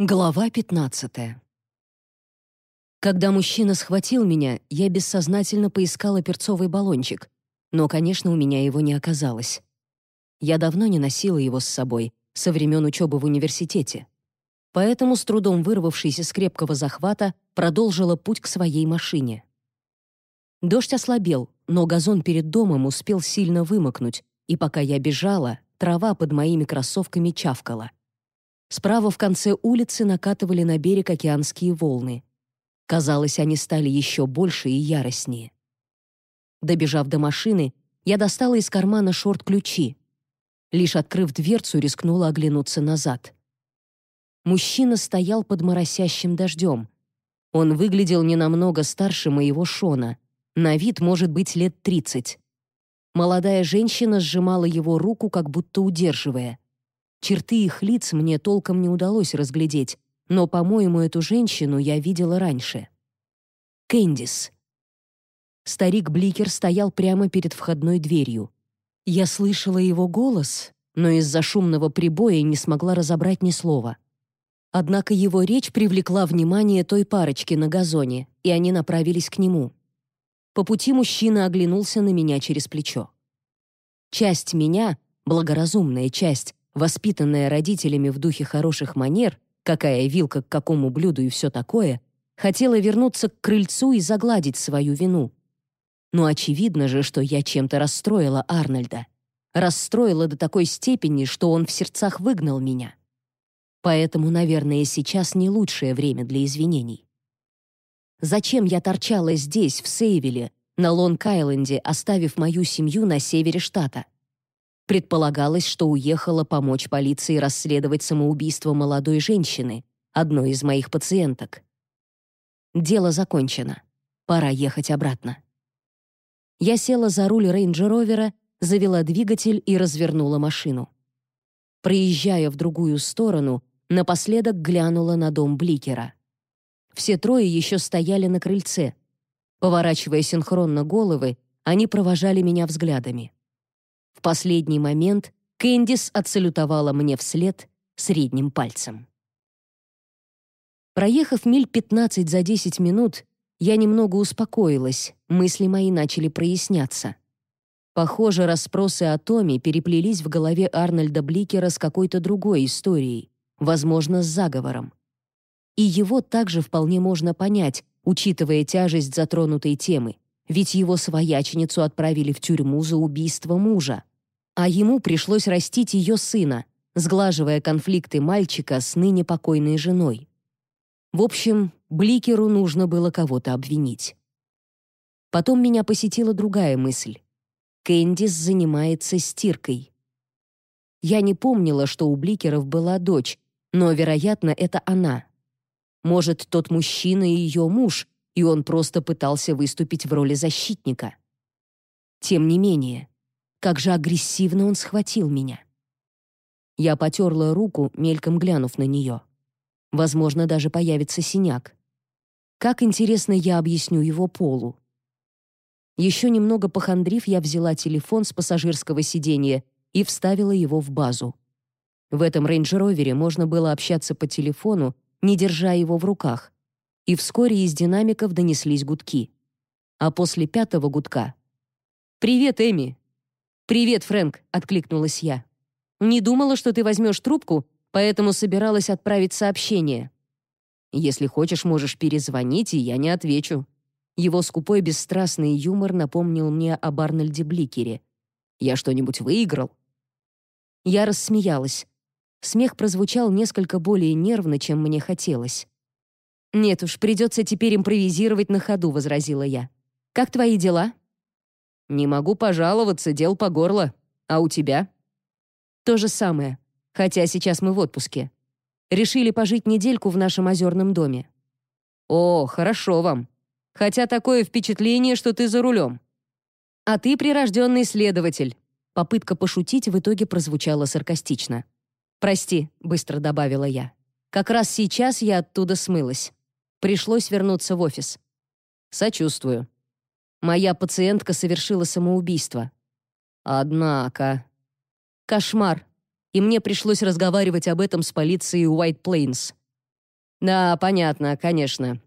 Глава 15. Когда мужчина схватил меня, я бессознательно поискала перцовый баллончик, но, конечно, у меня его не оказалось. Я давно не носила его с собой, со времен учебы в университете. Поэтому, с трудом вырвавшись из крепкого захвата, продолжила путь к своей машине. Дождь ослабел, но газон перед домом успел сильно вымокнуть, и пока я бежала, трава под моими кроссовками чавкала. Справа в конце улицы накатывали на берег океанские волны. Казалось, они стали еще больше и яростнее. Добежав до машины, я достала из кармана шорт-ключи. Лишь открыв дверцу, рискнула оглянуться назад. Мужчина стоял под моросящим дождем. Он выглядел не намного старше моего Шона. На вид может быть лет тридцать. Молодая женщина сжимала его руку, как будто удерживая. Черты их лиц мне толком не удалось разглядеть, но, по-моему, эту женщину я видела раньше. Кэндис. Старик Бликер стоял прямо перед входной дверью. Я слышала его голос, но из-за шумного прибоя не смогла разобрать ни слова. Однако его речь привлекла внимание той парочки на газоне, и они направились к нему. По пути мужчина оглянулся на меня через плечо. Часть меня, благоразумная часть, воспитанная родителями в духе хороших манер, какая вилка к какому блюду и все такое, хотела вернуться к крыльцу и загладить свою вину. Но очевидно же, что я чем-то расстроила Арнольда. Расстроила до такой степени, что он в сердцах выгнал меня. Поэтому, наверное, сейчас не лучшее время для извинений. Зачем я торчала здесь, в Сейвиле, на Лонг-Айленде, оставив мою семью на севере штата? Предполагалось, что уехала помочь полиции расследовать самоубийство молодой женщины, одной из моих пациенток. Дело закончено. Пора ехать обратно. Я села за руль рейнджер-ровера, завела двигатель и развернула машину. Проезжая в другую сторону, напоследок глянула на дом Бликера. Все трое еще стояли на крыльце. Поворачивая синхронно головы, они провожали меня взглядами. В последний момент Кэндис отсалютовала мне вслед средним пальцем. Проехав миль 15 за 10 минут, я немного успокоилась, мысли мои начали проясняться. Похоже, расспросы о Томе переплелись в голове Арнольда Бликера с какой-то другой историей, возможно, с заговором. И его также вполне можно понять, учитывая тяжесть затронутой темы ведь его свояченицу отправили в тюрьму за убийство мужа. А ему пришлось растить ее сына, сглаживая конфликты мальчика с ныне покойной женой. В общем, Бликеру нужно было кого-то обвинить. Потом меня посетила другая мысль. Кэндис занимается стиркой. Я не помнила, что у Бликеров была дочь, но, вероятно, это она. Может, тот мужчина и ее муж, и он просто пытался выступить в роли защитника. Тем не менее, как же агрессивно он схватил меня. Я потерла руку, мельком глянув на нее. Возможно, даже появится синяк. Как интересно я объясню его полу. Еще немного похандрив, я взяла телефон с пассажирского сиденья и вставила его в базу. В этом рейндж-ровере можно было общаться по телефону, не держа его в руках, и вскоре из динамиков донеслись гудки. А после пятого гудка «Привет, Эми!» «Привет, Фрэнк!» — откликнулась я. «Не думала, что ты возьмешь трубку, поэтому собиралась отправить сообщение. Если хочешь, можешь перезвонить, и я не отвечу». Его скупой бесстрастный юмор напомнил мне об Арнольде Бликере. «Я что-нибудь выиграл?» Я рассмеялась. Смех прозвучал несколько более нервно, чем мне хотелось. «Нет уж, придется теперь импровизировать на ходу», — возразила я. «Как твои дела?» «Не могу пожаловаться, дел по горло. А у тебя?» «То же самое, хотя сейчас мы в отпуске. Решили пожить недельку в нашем озерном доме». «О, хорошо вам. Хотя такое впечатление, что ты за рулем». «А ты прирожденный следователь». Попытка пошутить в итоге прозвучала саркастично. «Прости», — быстро добавила я. «Как раз сейчас я оттуда смылась». Пришлось вернуться в офис. Сочувствую. Моя пациентка совершила самоубийство. Однако... Кошмар. И мне пришлось разговаривать об этом с полицией Уайт Плейнс. «Да, понятно, конечно.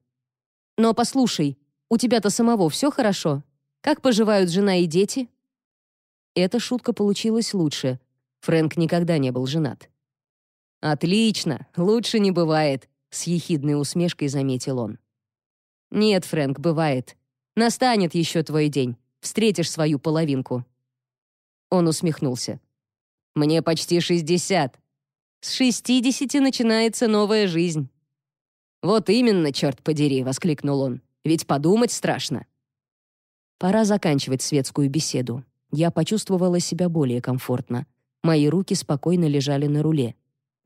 Но послушай, у тебя-то самого все хорошо? Как поживают жена и дети?» Эта шутка получилась лучше. Фрэнк никогда не был женат. «Отлично, лучше не бывает», — с ехидной усмешкой заметил он. «Нет, Фрэнк, бывает. Настанет еще твой день. Встретишь свою половинку». Он усмехнулся. «Мне почти шестьдесят. С шестидесяти начинается новая жизнь». «Вот именно, черт подери!» — воскликнул он. «Ведь подумать страшно». Пора заканчивать светскую беседу. Я почувствовала себя более комфортно. Мои руки спокойно лежали на руле.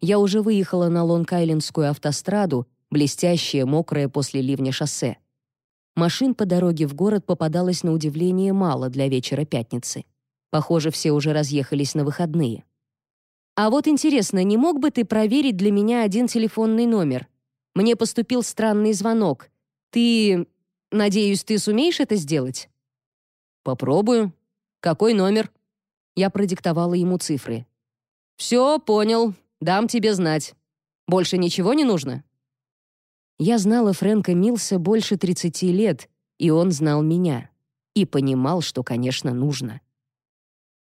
Я уже выехала на Лонг-Айлендскую автостраду, блестящее, мокрое после ливня шоссе. Машин по дороге в город попадалось на удивление мало для вечера пятницы. Похоже, все уже разъехались на выходные. «А вот интересно, не мог бы ты проверить для меня один телефонный номер?» Мне поступил странный звонок. Ты... Надеюсь, ты сумеешь это сделать?» «Попробую. Какой номер?» Я продиктовала ему цифры. «Все, понял. Дам тебе знать. Больше ничего не нужно?» Я знала Фрэнка Милса больше 30 лет, и он знал меня. И понимал, что, конечно, нужно.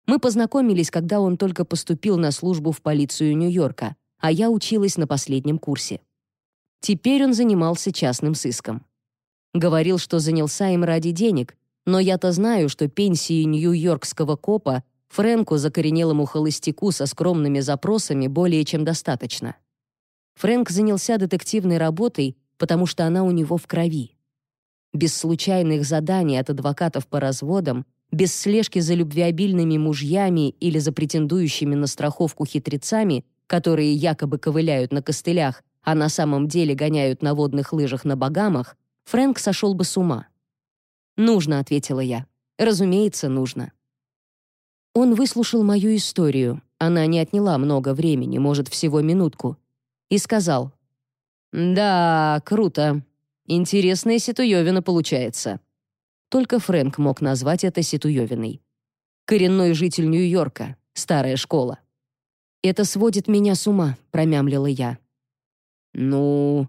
Мы познакомились, когда он только поступил на службу в полицию Нью-Йорка, а я училась на последнем курсе. Теперь он занимался частным сыском. Говорил, что занялся им ради денег, но я-то знаю, что пенсии нью-йоркского копа Фрэнку, закоренелому холостяку со скромными запросами, более чем достаточно. Фрэнк занялся детективной работой, потому что она у него в крови. Без случайных заданий от адвокатов по разводам, без слежки за любвеобильными мужьями или за претендующими на страховку хитрецами, которые якобы ковыляют на костылях, а на самом деле гоняют на водных лыжах на Багамах, Фрэнк сошел бы с ума. «Нужно», — ответила я. «Разумеется, нужно». Он выслушал мою историю, она не отняла много времени, может, всего минутку, и сказал, «Да, круто. Интересная ситуевина получается». Только Фрэнк мог назвать это ситуевиной. Коренной житель Нью-Йорка, старая школа. «Это сводит меня с ума», — промямлила я. «Ну,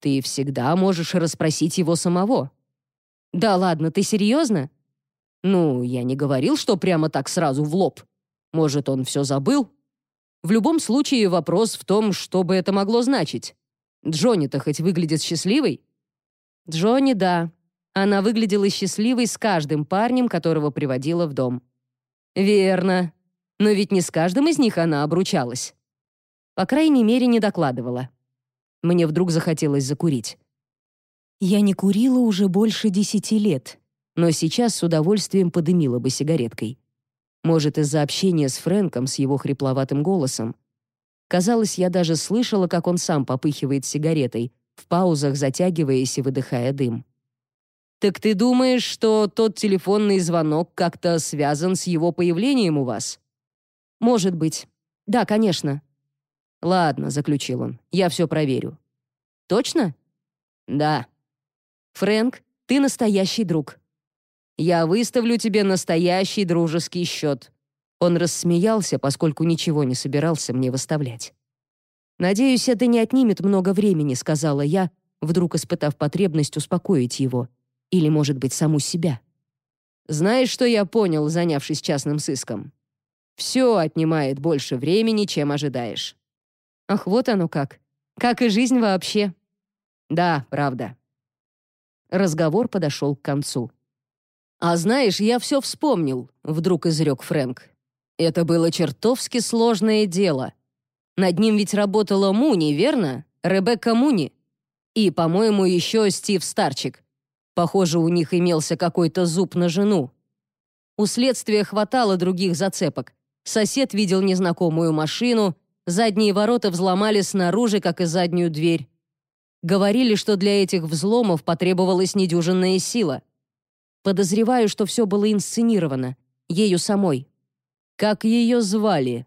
ты всегда можешь расспросить его самого». «Да ладно, ты серьезно?» «Ну, я не говорил, что прямо так сразу в лоб. Может, он все забыл?» В любом случае вопрос в том, что бы это могло значить. Джонни-то хоть выглядит счастливой? Джонни, да. Она выглядела счастливой с каждым парнем, которого приводила в дом. Верно. Но ведь не с каждым из них она обручалась. По крайней мере, не докладывала. Мне вдруг захотелось закурить. Я не курила уже больше десяти лет, но сейчас с удовольствием подымила бы сигареткой. Может, из-за общения с Фрэнком, с его хрипловатым голосом. Казалось, я даже слышала, как он сам попыхивает сигаретой, в паузах затягиваясь и выдыхая дым. «Так ты думаешь, что тот телефонный звонок как-то связан с его появлением у вас?» «Может быть. Да, конечно. «Ладно», — заключил он, — «я все проверю». «Точно?» «Да». «Фрэнк, ты настоящий друг». «Я выставлю тебе настоящий дружеский счет». Он рассмеялся, поскольку ничего не собирался мне выставлять. «Надеюсь, это не отнимет много времени», — сказала я, вдруг испытав потребность успокоить его. Или, может быть, саму себя. «Знаешь, что я понял, занявшись частным сыском? Все отнимает больше времени, чем ожидаешь». Ах, вот оно как. Как и жизнь вообще. Да, правда. Разговор подошел к концу. «А знаешь, я все вспомнил», — вдруг изрек Фрэнк. «Это было чертовски сложное дело. Над ним ведь работала Муни, верно? Ребекка Муни. И, по-моему, еще Стив Старчик. Похоже, у них имелся какой-то зуб на жену. У следствия хватало других зацепок. Сосед видел незнакомую машину, Задние ворота взломали снаружи, как и заднюю дверь. Говорили, что для этих взломов потребовалась недюжинная сила. Подозреваю, что все было инсценировано. Ею самой. «Как ее звали?»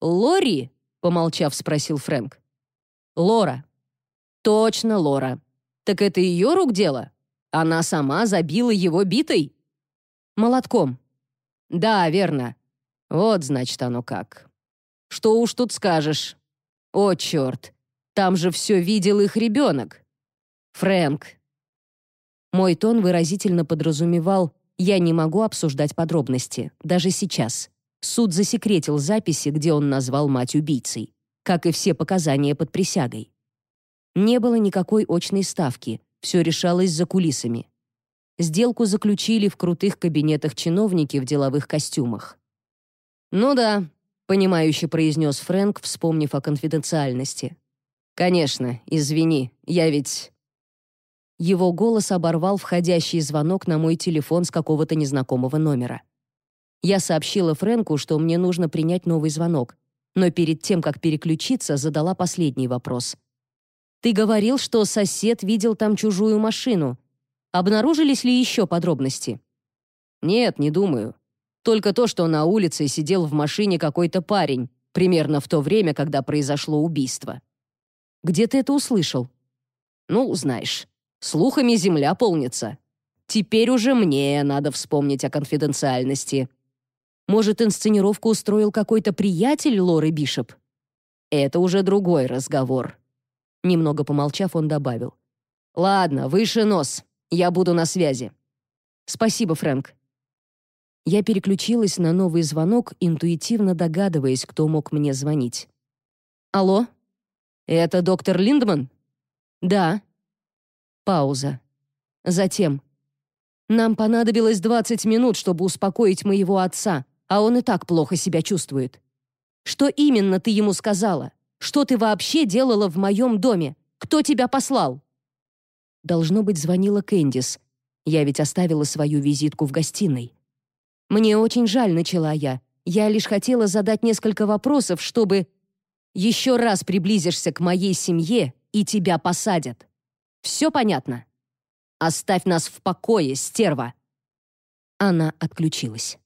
«Лори?» — помолчав, спросил Фрэнк. «Лора». «Точно, Лора. Так это ее рук дело? Она сама забила его битой?» «Молотком». «Да, верно. Вот, значит, оно как. Что уж тут скажешь. О, черт. Там же все видел их ребенок. Фрэнк. Мой тон выразительно подразумевал, я не могу обсуждать подробности, даже сейчас. Суд засекретил записи, где он назвал мать убийцей, как и все показания под присягой. Не было никакой очной ставки, все решалось за кулисами. Сделку заключили в крутых кабинетах чиновники в деловых костюмах. «Ну да», — понимающе произнес Фрэнк, вспомнив о конфиденциальности. «Конечно, извини, я ведь...» Его голос оборвал входящий звонок на мой телефон с какого-то незнакомого номера. Я сообщила Фрэнку, что мне нужно принять новый звонок, но перед тем, как переключиться, задала последний вопрос. «Ты говорил, что сосед видел там чужую машину. Обнаружились ли еще подробности?» «Нет, не думаю. Только то, что на улице сидел в машине какой-то парень, примерно в то время, когда произошло убийство». «Где ты это услышал?» «Ну, знаешь, слухами земля полнится. Теперь уже мне надо вспомнить о конфиденциальности. Может, инсценировку устроил какой-то приятель Лоры Бишоп? Это уже другой разговор. Немного помолчав, он добавил. «Ладно, выше нос. Я буду на связи». «Спасибо, Фрэнк». Я переключилась на новый звонок, интуитивно догадываясь, кто мог мне звонить. «Алло? Это доктор Линдман?» «Да». Пауза. Затем. «Нам понадобилось 20 минут, чтобы успокоить моего отца а он и так плохо себя чувствует. Что именно ты ему сказала? Что ты вообще делала в моем доме? Кто тебя послал?» Должно быть, звонила Кэндис. Я ведь оставила свою визитку в гостиной. «Мне очень жаль», — начала я. «Я лишь хотела задать несколько вопросов, чтобы...» «Еще раз приблизишься к моей семье, и тебя посадят. Все понятно? Оставь нас в покое, стерва!» Она отключилась.